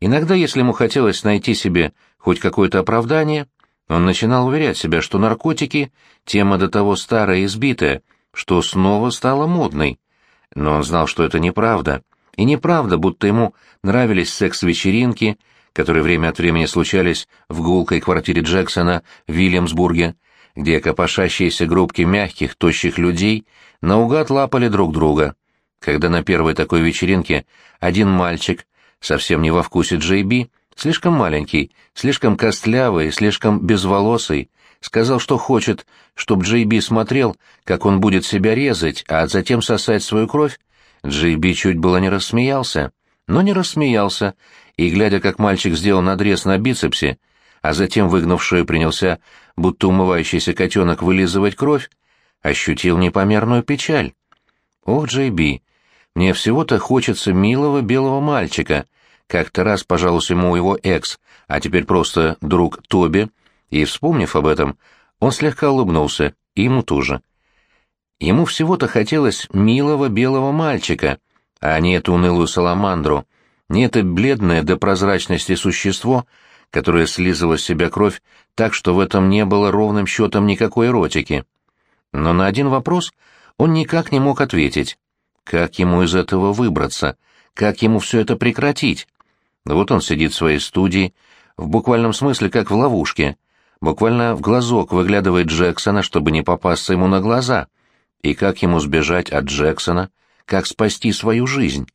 Иногда, если ему хотелось найти себе хоть какое-то оправдание, он начинал уверять себя, что наркотики — тема до того старая и избитая, что снова стала модной. Но он знал, что это неправда. И неправда, будто ему нравились секс-вечеринки, которые время от времени случались в гулкой квартире Джексона в Вильямсбурге, где копошащиеся группки мягких, тощих людей наугад лапали друг друга. Когда на первой такой вечеринке один мальчик, совсем не во вкусе Джей Би, слишком маленький, слишком костлявый, слишком безволосый, сказал, что хочет, чтобы Джей Би смотрел, как он будет себя резать, а затем сосать свою кровь, Джей Би чуть было не рассмеялся, но не рассмеялся, и, глядя, как мальчик сделал надрез на бицепсе, а затем, выгнув шею, принялся, будто умывающийся котенок, вылизывать кровь, ощутил непомерную печаль. «Ох, Джей Би, мне всего-то хочется милого белого мальчика», как-то раз пожаловался ему его экс, а теперь просто друг Тоби, и, вспомнив об этом, он слегка улыбнулся, и ему тоже. Ему всего-то хотелось милого белого мальчика, а не эту унылую саламандру, не это бледное до прозрачности существо, которое слизывало с себя кровь так, что в этом не было ровным счетом никакой эротики. Но на один вопрос он никак не мог ответить. Как ему из этого выбраться? Как ему все это прекратить? Вот он сидит в своей студии, в буквальном смысле как в ловушке, буквально в глазок выглядывает Джексона, чтобы не попасться ему на глаза. И как ему сбежать от Джексона? Как спасти свою жизнь?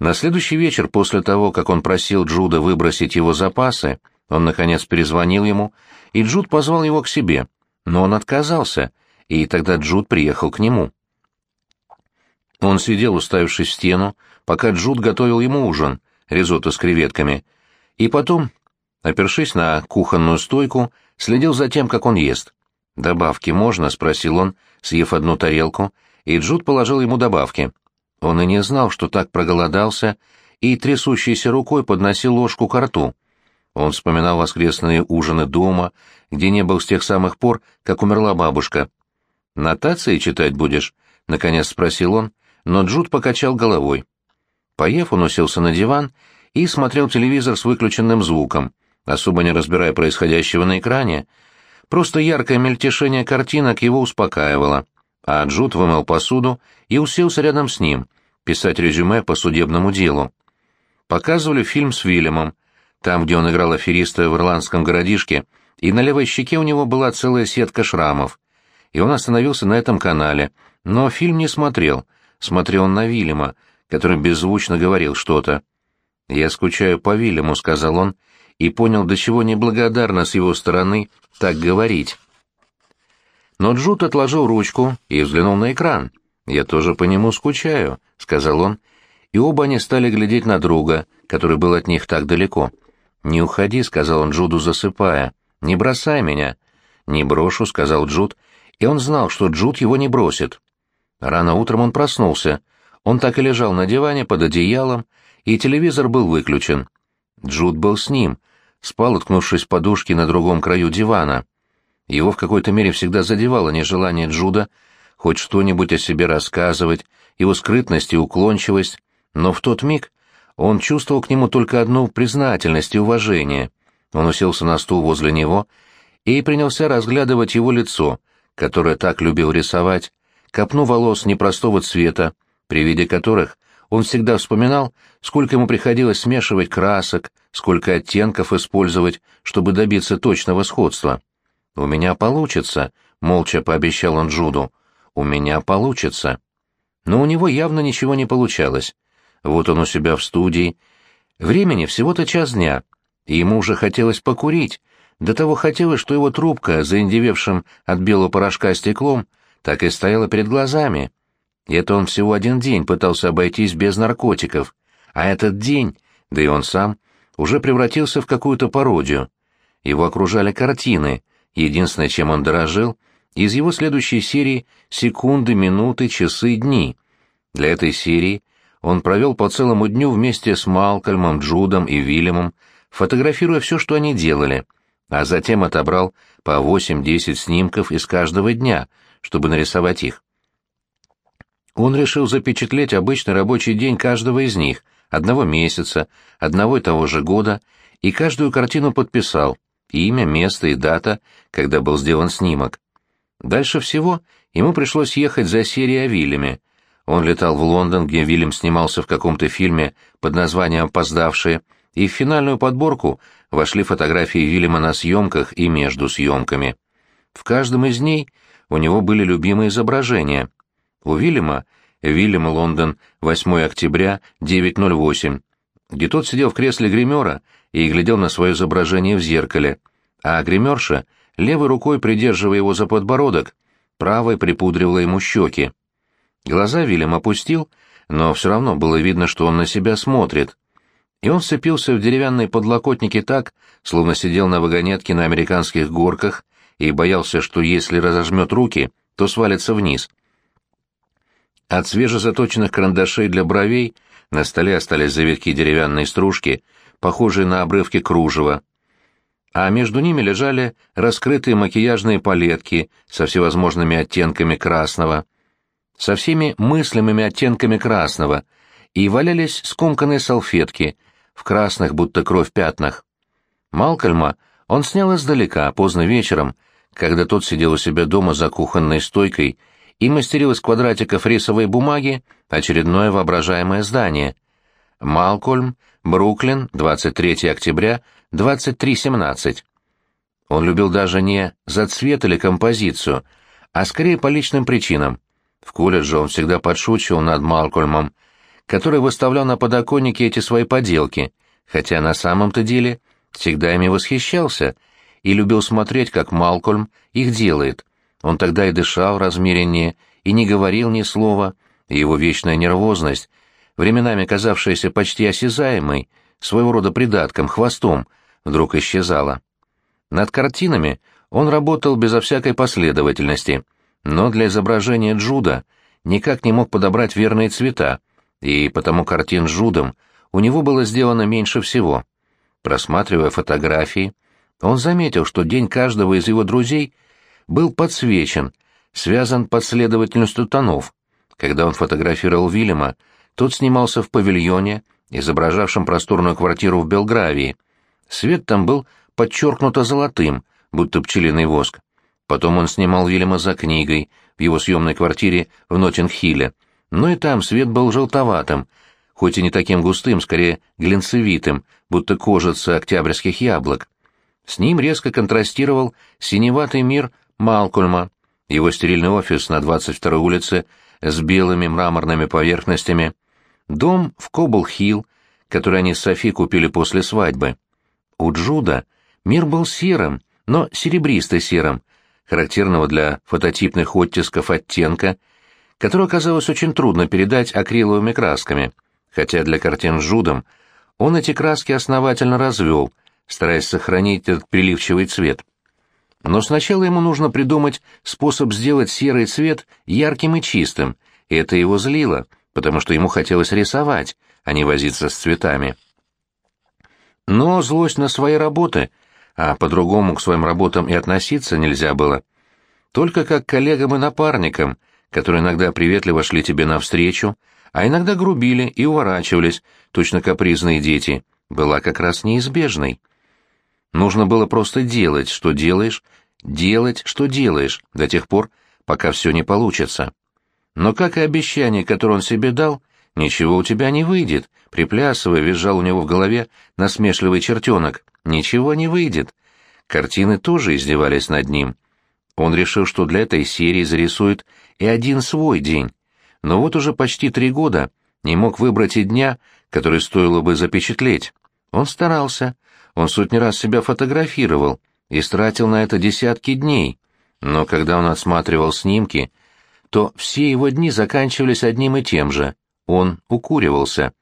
На следующий вечер, после того, как он просил Джуда выбросить его запасы, он, наконец, перезвонил ему, и Джуд позвал его к себе, но он отказался, и тогда Джуд приехал к нему. Он сидел, уставившись в стену, пока Джуд готовил ему ужин, ризотто с креветками, и потом, опершись на кухонную стойку, следил за тем, как он ест. «Добавки можно?» — спросил он, съев одну тарелку, и Джуд положил ему добавки. Он и не знал, что так проголодался, и трясущейся рукой подносил ложку к рту. Он вспоминал воскресные ужины дома, где не был с тех самых пор, как умерла бабушка. «Нотации читать будешь?» — наконец спросил он, но Джуд покачал головой. Поев, он уселся на диван и смотрел телевизор с выключенным звуком, особо не разбирая происходящего на экране. Просто яркое мельтешение картинок его успокаивало а Джуд вымыл посуду и уселся рядом с ним, писать резюме по судебному делу. Показывали фильм с Вильямом, там, где он играл афериста в ирландском городишке, и на левой щеке у него была целая сетка шрамов. И он остановился на этом канале, но фильм не смотрел, смотрел на Вильяма, который беззвучно говорил что-то. «Я скучаю по Вильяму», — сказал он, и понял, до чего неблагодарно с его стороны так говорить. Но Джуд отложил ручку и взглянул на экран. «Я тоже по нему скучаю», — сказал он, и оба они стали глядеть на друга, который был от них так далеко. «Не уходи», — сказал он Джуду, засыпая. «Не бросай меня». «Не брошу», — сказал Джуд, и он знал, что Джуд его не бросит. Рано утром он проснулся. Он так и лежал на диване под одеялом, и телевизор был выключен. Джуд был с ним, спал, уткнувшись подушки на другом краю дивана. Его в какой-то мере всегда задевало нежелание Джуда хоть что-нибудь о себе рассказывать, его скрытность и уклончивость, но в тот миг он чувствовал к нему только одну признательность и уважение. Он уселся на стул возле него и принялся разглядывать его лицо, которое так любил рисовать, копну волос непростого цвета, при виде которых он всегда вспоминал, сколько ему приходилось смешивать красок, сколько оттенков использовать, чтобы добиться точного сходства. «У меня получится», — молча пообещал он Джуду. «У меня получится». Но у него явно ничего не получалось. Вот он у себя в студии. Времени всего-то час дня, и ему уже хотелось покурить. До того хотелось, что его трубка, заиндевевшим от белого порошка стеклом, так и стояла перед глазами. И это он всего один день пытался обойтись без наркотиков. А этот день, да и он сам, уже превратился в какую-то пародию. Его окружали картины, Единственное, чем он дорожил, из его следующей серии секунды, минуты, часы, дни. Для этой серии он провел по целому дню вместе с Малкольмом, Джудом и Вильямом, фотографируя все, что они делали, а затем отобрал по 8-10 снимков из каждого дня, чтобы нарисовать их. Он решил запечатлеть обычный рабочий день каждого из них, одного месяца, одного и того же года, и каждую картину подписал, имя, место и дата, когда был сделан снимок. Дальше всего ему пришлось ехать за серией Вильяме. Он летал в Лондон, где Вильям снимался в каком-то фильме под названием «Опоздавшие», и в финальную подборку вошли фотографии Вильяма на съемках и между съемками. В каждом из ней у него были любимые изображения. У Вильяма Вильям Лондон, 8 октября, 9.08, где тот сидел в кресле гримера и глядел на свое изображение в зеркале, а гримерша, левой рукой придерживая его за подбородок, правой припудривала ему щеки. Глаза Вильям опустил, но все равно было видно, что он на себя смотрит. И он сцепился в деревянные подлокотники так, словно сидел на вагонетке на американских горках и боялся, что если разожмет руки, то свалится вниз. От свежезаточенных карандашей для бровей на столе остались завитки деревянной стружки, похожие на обрывки кружева. А между ними лежали раскрытые макияжные палетки со всевозможными оттенками красного, со всеми мыслимыми оттенками красного, и валялись скомканные салфетки в красных, будто кровь пятнах. Малкольма он снял издалека, поздно вечером, когда тот сидел у себя дома за кухонной стойкой и мастерил из квадратиков рисовой бумаги очередное воображаемое здание. Малкольм, Бруклин, 23 октября, 23.17. Он любил даже не за цвет или композицию, а скорее по личным причинам. В колледже он всегда подшучивал над Малкольмом, который выставлял на подоконнике эти свои поделки, хотя на самом-то деле всегда ими восхищался и любил смотреть, как Малкольм их делает — он тогда и дышал размереннее, и не говорил ни слова, и его вечная нервозность, временами казавшаяся почти осязаемой, своего рода придатком, хвостом, вдруг исчезала. Над картинами он работал безо всякой последовательности, но для изображения Джуда никак не мог подобрать верные цвета, и потому картин с Джудом у него было сделано меньше всего. Просматривая фотографии, он заметил, что день каждого из его друзей был подсвечен, связан последовательностью тонов. Когда он фотографировал Вильяма, тот снимался в павильоне, изображавшем просторную квартиру в Белгравии. Свет там был подчеркнуто золотым, будто пчелиный воск. Потом он снимал Вильяма за книгой в его съемной квартире в Ноттинг-Хилле, но и там свет был желтоватым, хоть и не таким густым, скорее глинцевитым, будто кожица октябрьских яблок. С ним резко контрастировал синеватый мир Малкольма, его стерильный офис на 22-й улице с белыми мраморными поверхностями, дом в Кобл-Хилл, который они с Софи купили после свадьбы. У Джуда мир был серым, но серебристо-серым, характерного для фототипных оттисков оттенка, который оказалось очень трудно передать акриловыми красками, хотя для картин с Джудом он эти краски основательно развел, стараясь сохранить этот приливчивый цвет. Но сначала ему нужно придумать способ сделать серый цвет ярким и чистым, и это его злило, потому что ему хотелось рисовать, а не возиться с цветами. Но злость на свои работы, а по-другому к своим работам и относиться нельзя было, только как коллегам и напарникам, которые иногда приветливо шли тебе навстречу, а иногда грубили и уворачивались, точно капризные дети, была как раз неизбежной. Нужно было просто делать, что делаешь, делать, что делаешь, до тех пор, пока все не получится. Но, как и обещание, которое он себе дал, ничего у тебя не выйдет, приплясывая, визжал у него в голове насмешливый чертенок. Ничего не выйдет. Картины тоже издевались над ним. Он решил, что для этой серии зарисует и один свой день. Но вот уже почти три года не мог выбрать и дня, который стоило бы запечатлеть. Он старался, он сотни раз себя фотографировал и стратил на это десятки дней, но когда он осматривал снимки, то все его дни заканчивались одним и тем же — он укуривался.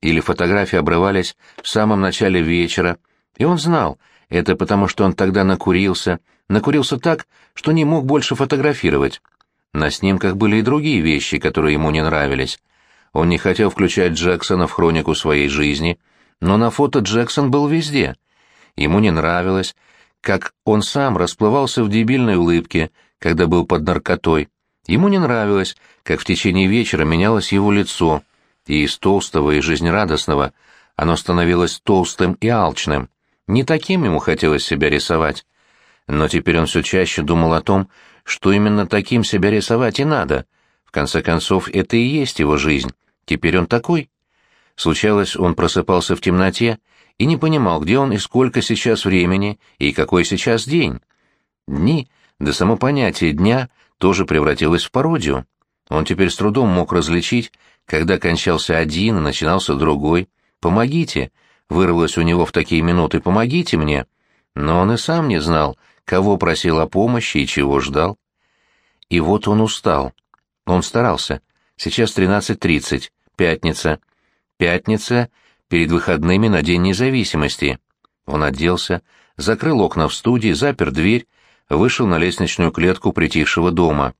Или фотографии обрывались в самом начале вечера, и он знал, это потому что он тогда накурился, накурился так, что не мог больше фотографировать. На снимках были и другие вещи, которые ему не нравились. Он не хотел включать Джексона в хронику своей жизни — но на фото Джексон был везде. Ему не нравилось, как он сам расплывался в дебильной улыбке, когда был под наркотой. Ему не нравилось, как в течение вечера менялось его лицо. и из толстого и жизнерадостного оно становилось толстым и алчным. Не таким ему хотелось себя рисовать. Но теперь он все чаще думал о том, что именно таким себя рисовать и надо. В конце концов, это и есть его жизнь. Теперь он такой. Случалось, он просыпался в темноте и не понимал, где он и сколько сейчас времени, и какой сейчас день. Дни, да само понятие дня, тоже превратилось в пародию. Он теперь с трудом мог различить, когда кончался один и начинался другой. «Помогите!» — вырвалось у него в такие минуты «помогите мне!» Но он и сам не знал, кого просил о помощи и чего ждал. И вот он устал. Он старался. Сейчас 13.30, пятница. Пятница перед выходными на День независимости. Он оделся, закрыл окна в студии, запер дверь, вышел на лестничную клетку притихшего дома.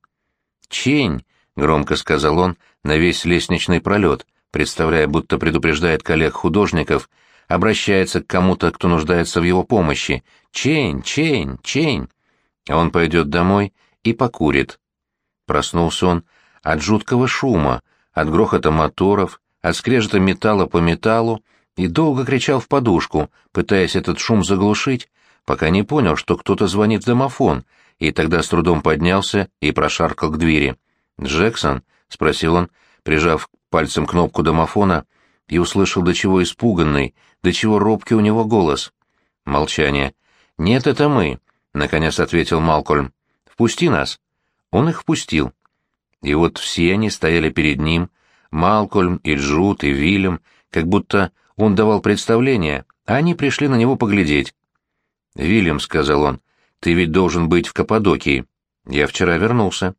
«Чень!» — громко сказал он на весь лестничный пролет, представляя, будто предупреждает коллег-художников, обращается к кому-то, кто нуждается в его помощи. «Чень! Чень! Чень!» А он пойдет домой и покурит. Проснулся он от жуткого шума, от грохота моторов, от скрежета металла по металлу и долго кричал в подушку, пытаясь этот шум заглушить, пока не понял, что кто-то звонит в домофон, и тогда с трудом поднялся и прошаркал к двери. «Джексон?» — спросил он, прижав пальцем кнопку домофона, и услышал, до чего испуганный, до чего робкий у него голос. Молчание. «Нет, это мы», — наконец ответил Малкольм. «Впусти нас». Он их впустил. И вот все они стояли перед ним, Малкольм и Джуд и Вильям, как будто он давал представление, а они пришли на него поглядеть. «Вильям», — сказал он, — «ты ведь должен быть в Каппадокии. Я вчера вернулся.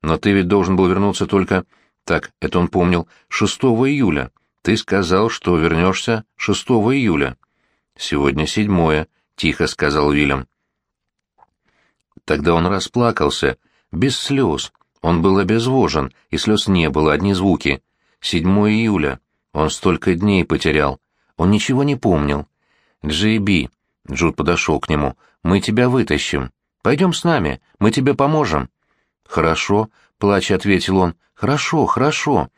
Но ты ведь должен был вернуться только...» Так, это он помнил, 6 июля. Ты сказал, что вернешься 6 июля. Сегодня седьмое, — тихо сказал Вильям. Тогда он расплакался, без слез. Он был обезвожен, и слез не было, одни звуки. 7 июля. Он столько дней потерял. Он ничего не помнил. «Джейби», — Джуд подошел к нему, — «мы тебя вытащим. Пойдем с нами, мы тебе поможем». «Хорошо», — плача ответил он, — «хорошо, хорошо».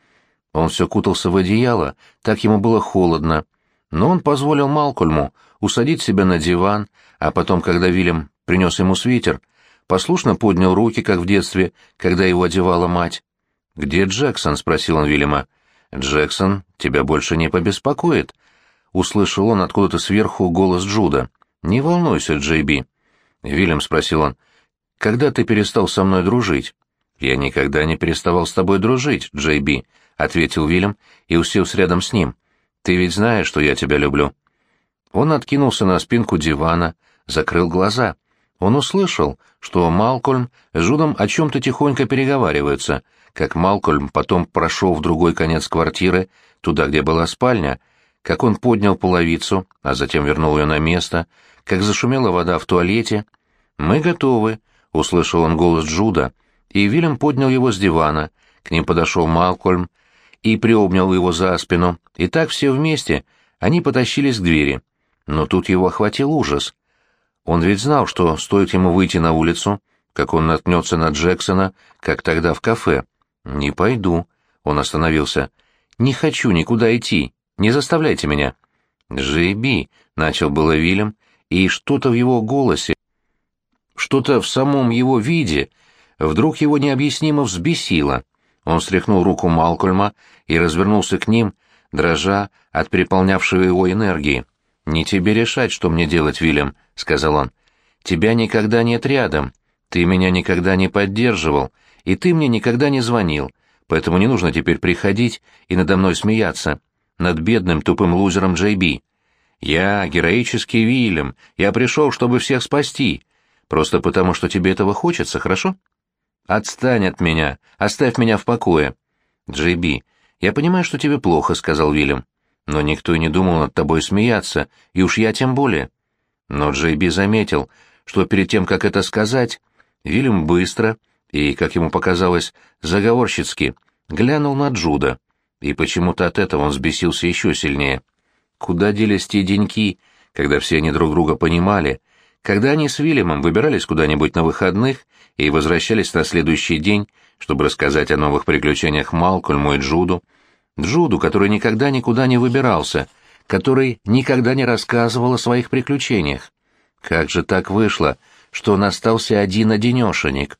Он все кутался в одеяло, так ему было холодно. Но он позволил Малкольму усадить себя на диван, а потом, когда Вильям принес ему свитер, послушно поднял руки, как в детстве, когда его одевала мать. «Где Джексон?» — спросил он Вильяма. «Джексон тебя больше не побеспокоит?» Услышал он откуда-то сверху голос Джуда. «Не волнуйся, Джейби». «Вильям», — спросил он, — «когда ты перестал со мной дружить?» «Я никогда не переставал с тобой дружить, Джейби», — ответил Вильям и уселся рядом с ним. «Ты ведь знаешь, что я тебя люблю». Он откинулся на спинку дивана, закрыл глаза. Он услышал, что Малкольм с Жудом о чем-то тихонько переговариваются, как Малкольм потом прошел в другой конец квартиры, туда, где была спальня, как он поднял половицу, а затем вернул ее на место, как зашумела вода в туалете. «Мы готовы», — услышал он голос Джуда, и Вильям поднял его с дивана, к ним подошел Малкольм и приобнял его за спину, и так все вместе они потащились к двери. Но тут его охватил ужас. Он ведь знал, что стоит ему выйти на улицу, как он наткнется на Джексона, как тогда в кафе. «Не пойду», — он остановился. «Не хочу никуда идти. Не заставляйте меня». «Джейби», — начал было Вильям, и что-то в его голосе, что-то в самом его виде вдруг его необъяснимо взбесило. Он стряхнул руку Малкольма и развернулся к ним, дрожа от переполнявшей его энергии. «Не тебе решать, что мне делать, Вильям», — сказал он. «Тебя никогда нет рядом, ты меня никогда не поддерживал, и ты мне никогда не звонил, поэтому не нужно теперь приходить и надо мной смеяться, над бедным тупым лузером Джей Би. Я героический Вильям, я пришел, чтобы всех спасти, просто потому, что тебе этого хочется, хорошо?» «Отстань от меня! Оставь меня в покое!» «Джейби, я понимаю, что тебе плохо», — сказал Вильям. «Но никто и не думал над тобой смеяться, и уж я тем более». Но Джейби заметил, что перед тем, как это сказать, Вильям быстро и, как ему показалось, заговорщицки глянул на Джуда, и почему-то от этого он взбесился еще сильнее. Куда делись те деньки, когда все они друг друга понимали, когда они с Вильямом выбирались куда-нибудь на выходных и возвращались на следующий день, чтобы рассказать о новых приключениях Малкольму и Джуду, Джуду, который никогда никуда не выбирался, который никогда не рассказывал о своих приключениях. Как же так вышло, что он остался один-одинешенек?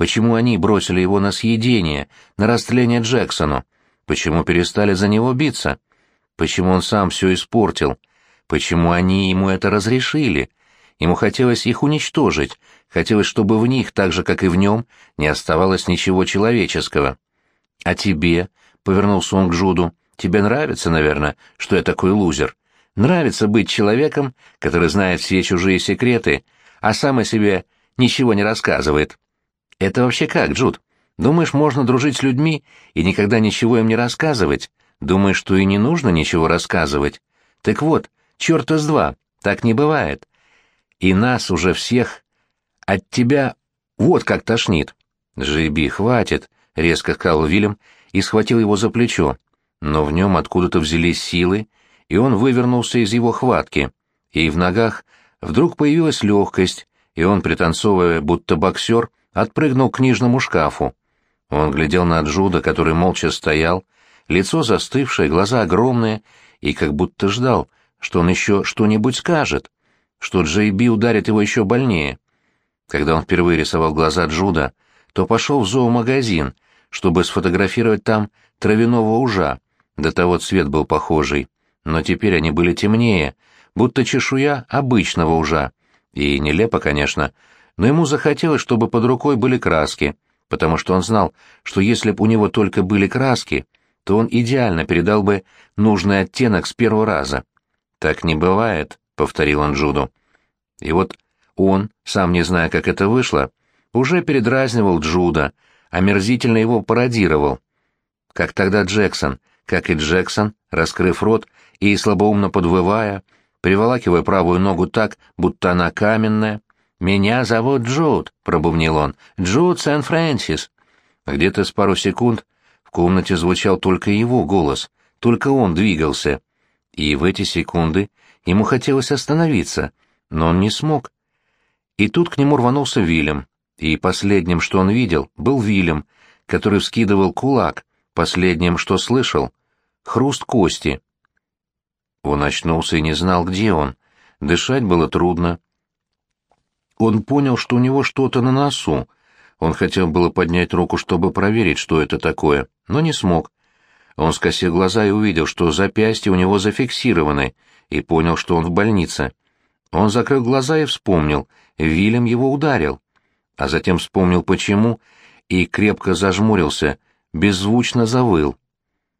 Почему они бросили его на съедение, на растление Джексону? Почему перестали за него биться? Почему он сам все испортил? Почему они ему это разрешили? Ему хотелось их уничтожить, хотелось, чтобы в них, так же, как и в нем, не оставалось ничего человеческого. «А тебе?» — повернулся он к Джуду. «Тебе нравится, наверное, что я такой лузер? Нравится быть человеком, который знает все чужие секреты, а сам о себе ничего не рассказывает. Это вообще как, Джуд? Думаешь, можно дружить с людьми и никогда ничего им не рассказывать? Думаешь, что и не нужно ничего рассказывать? Так вот, черт из два, так не бывает и нас уже всех от тебя вот как тошнит. Жиби, хватит, резко сказал Вильям и схватил его за плечо. Но в нем откуда-то взялись силы, и он вывернулся из его хватки, и в ногах вдруг появилась легкость, и он, пританцовывая, будто боксер, отпрыгнул к книжному шкафу. Он глядел на Джуда, который молча стоял, лицо застывшее, глаза огромные, и как будто ждал, что он еще что-нибудь скажет что Джей Би ударит его еще больнее. Когда он впервые рисовал глаза Джуда, то пошел в зоомагазин, чтобы сфотографировать там травяного ужа, до того цвет был похожий, но теперь они были темнее, будто чешуя обычного ужа. И нелепо, конечно, но ему захотелось, чтобы под рукой были краски, потому что он знал, что если бы у него только были краски, то он идеально передал бы нужный оттенок с первого раза. Так не бывает повторил он Джуду. И вот он, сам не зная, как это вышло, уже передразнивал Джуда, омерзительно его пародировал. Как тогда Джексон, как и Джексон, раскрыв рот и слабоумно подвывая, приволакивая правую ногу так, будто она каменная. «Меня зовут Джуд», — пробубнил он, — «Джуд Сен-Фрэнсис». Где-то с пару секунд в комнате звучал только его голос, только он двигался. И в эти секунды Ему хотелось остановиться, но он не смог. И тут к нему рванулся Вильям, и последним, что он видел, был Вильям, который вскидывал кулак, последним, что слышал — хруст кости. Он очнулся и не знал, где он. Дышать было трудно. Он понял, что у него что-то на носу. Он хотел было поднять руку, чтобы проверить, что это такое, но не смог. Он скосил глаза и увидел, что запястья у него зафиксированы — и понял, что он в больнице. Он закрыл глаза и вспомнил, Вильям его ударил. А затем вспомнил, почему, и крепко зажмурился, беззвучно завыл.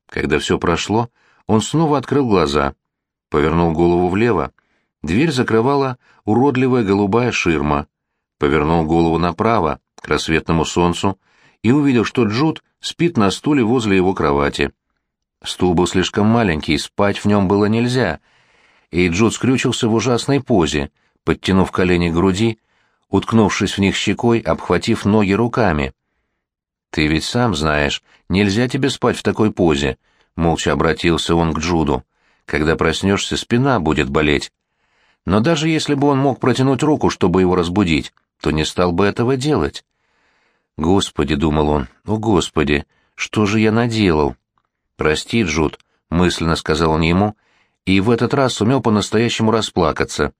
Когда все прошло, он снова открыл глаза, повернул голову влево. Дверь закрывала уродливая голубая ширма. Повернул голову направо, к рассветному солнцу, и увидел, что Джуд спит на стуле возле его кровати. Стул был слишком маленький, спать в нем было нельзя, и Джуд скрючился в ужасной позе, подтянув колени к груди, уткнувшись в них щекой, обхватив ноги руками. «Ты ведь сам знаешь, нельзя тебе спать в такой позе», — молча обратился он к Джуду. «Когда проснешься, спина будет болеть». Но даже если бы он мог протянуть руку, чтобы его разбудить, то не стал бы этого делать. «Господи», — думал он, — «о, Господи, что же я наделал?» «Прости, Джуд», — мысленно сказал он ему, — и в этот раз сумел по-настоящему расплакаться.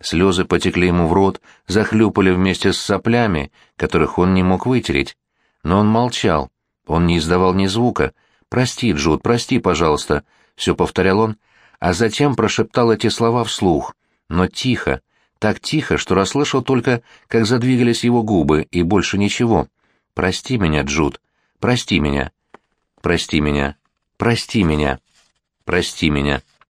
Слезы потекли ему в рот, захлюпали вместе с соплями, которых он не мог вытереть. Но он молчал, он не издавал ни звука. «Прости, Джуд, прости, пожалуйста», — все повторял он, а затем прошептал эти слова вслух, но тихо, так тихо, что расслышал только, как задвигались его губы, и больше ничего. «Прости меня, Джуд, прости меня, прости меня, прости меня, прости меня».